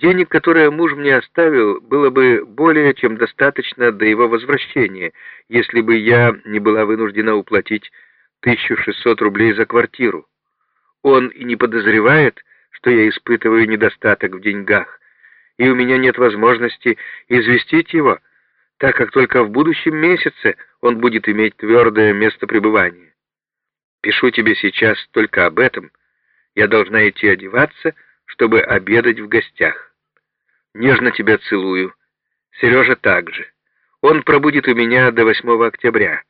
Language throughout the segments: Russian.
Денег, которые муж мне оставил, было бы более чем достаточно до его возвращения, если бы я не была вынуждена уплатить 1600 рублей за квартиру. Он и не подозревает, что я испытываю недостаток в деньгах, и у меня нет возможности известить его, так как только в будущем месяце он будет иметь твердое место пребывания. Пишу тебе сейчас только об этом. Я должна идти одеваться, чтобы обедать в гостях. Нежно тебя целую. Сережа также. Он пробудет у меня до 8 октября,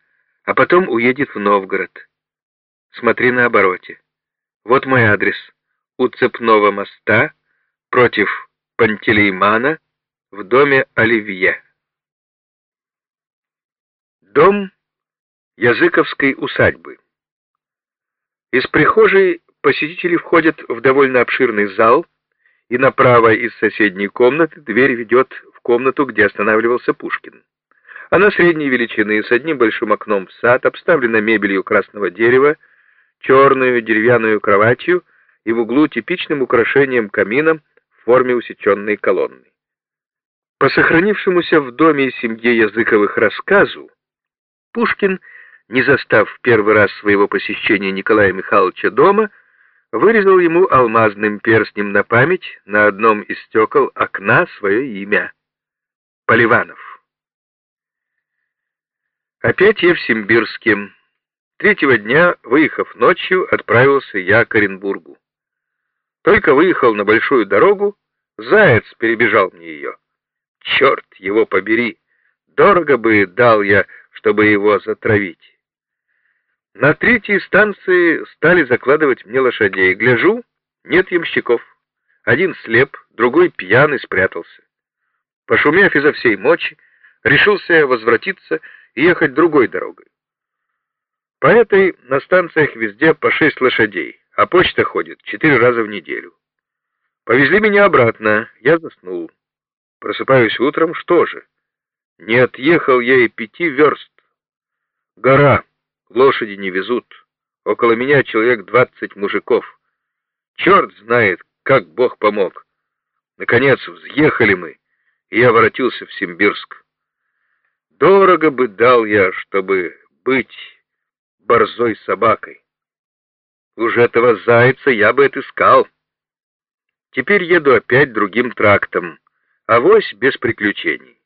а потом уедет в Новгород. Смотри на обороте. Вот мой адрес. У Цепного моста, против Пантелеймана, в доме Оливье. Дом Языковской усадьбы. Из прихожей посетители входят в довольно обширный зал, и направо из соседней комнаты дверь ведет в комнату, где останавливался Пушкин. Она средней величины, с одним большим окном в сад, обставлена мебелью красного дерева, черную деревянную кроватью и в углу типичным украшением камином в форме усеченной колонны. По сохранившемуся в доме и семье Языковых рассказу, Пушкин, не застав в первый раз своего посещения Николая Михайловича дома, вырезал ему алмазным перстнем на память на одном из стекол окна свое имя — Поливанов. Опять я в Симбирске. Третьего дня, выехав ночью, отправился я к Оренбургу. Только выехал на большую дорогу, заяц перебежал мне ее. Черт его побери! Дорого бы дал я, чтобы его затравить. На третьей станции стали закладывать мне лошадей. Гляжу, нет ямщиков. Один слеп, другой пьяный спрятался. Пошумев изо всей мочи, решился возвратиться и ехать другой дорогой. По этой на станциях везде по шесть лошадей, а почта ходит четыре раза в неделю. Повезли меня обратно, я заснул. Просыпаюсь утром, что же? Не отъехал я и пяти верст. Гора, лошади не везут. Около меня человек двадцать мужиков. Черт знает, как Бог помог. Наконец взъехали мы, и я воротился в Симбирск. Дорого бы дал я, чтобы быть борзой собакой. Уж этого зайца я бы отыскал. Теперь еду опять другим трактом, авось без приключений.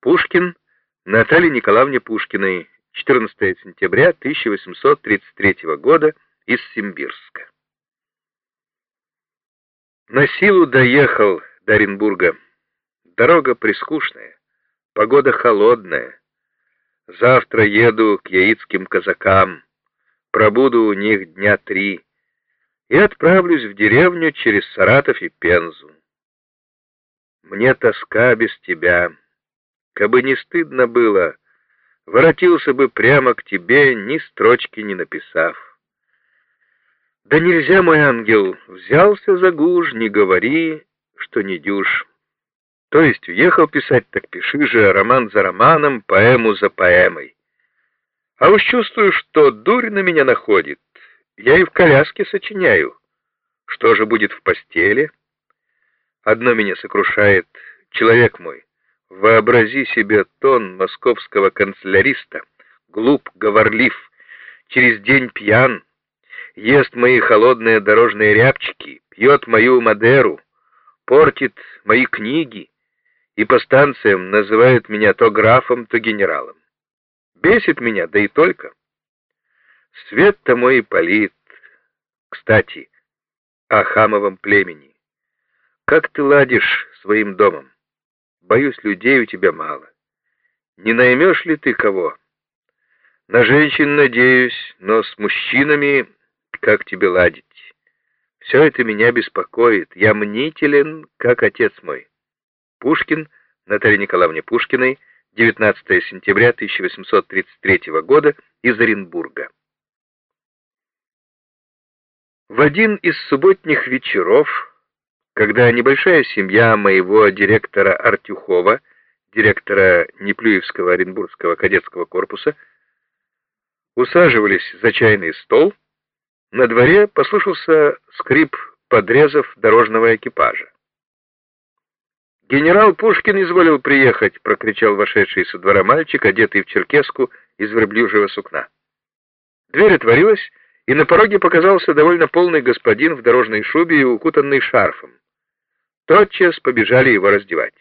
Пушкин Наталье Николаевне Пушкиной, 14 сентября 1833 года, из Симбирска. На силу доехал до Оренбурга. Дорога прискучная, погода холодная. Завтра еду к яицким казакам, пробуду у них дня три и отправлюсь в деревню через Саратов и Пензу. Мне тоска без тебя. Кабы не стыдно было, воротился бы прямо к тебе, ни строчки не написав. Да нельзя, мой ангел, взялся за гуж, не говори, что не дюж. То есть уехал писать, так пиши же роман за романом, поэму за поэмой. А уж чувствую, что дурь на меня находит. Я и в коляске сочиняю. Что же будет в постели? Одно меня сокрушает, человек мой. Вообрази себе тон московского канцеляриста, глуп, говорлив, через день пьян, ест мои холодные дорожные рябчики, пьет мою Мадеру, портит мои книги, и по станциям называют меня то графом, то генералом. Бесит меня, да и только. Свет-то мой палит. Кстати, о хамовом племени. Как ты ладишь своим домом? Боюсь, людей у тебя мало. Не наймешь ли ты кого? На женщин надеюсь, но с мужчинами как тебе ладить? Все это меня беспокоит. Я мнителен, как отец мой. Пушкин, Наталья Николаевна Пушкиной, 19 сентября 1833 года, из Оренбурга. В один из субботних вечеров, когда небольшая семья моего директора Артюхова, директора Неплюевского Оренбургского кадетского корпуса, усаживались за чайный стол, на дворе послышался скрип подрезов дорожного экипажа. «Генерал Пушкин изволил приехать!» — прокричал вошедший со двора мальчик, одетый в черкеску из верблюжьего сукна. Дверь отворилась, и на пороге показался довольно полный господин в дорожной шубе и укутанный шарфом. Тотчас побежали его раздевать.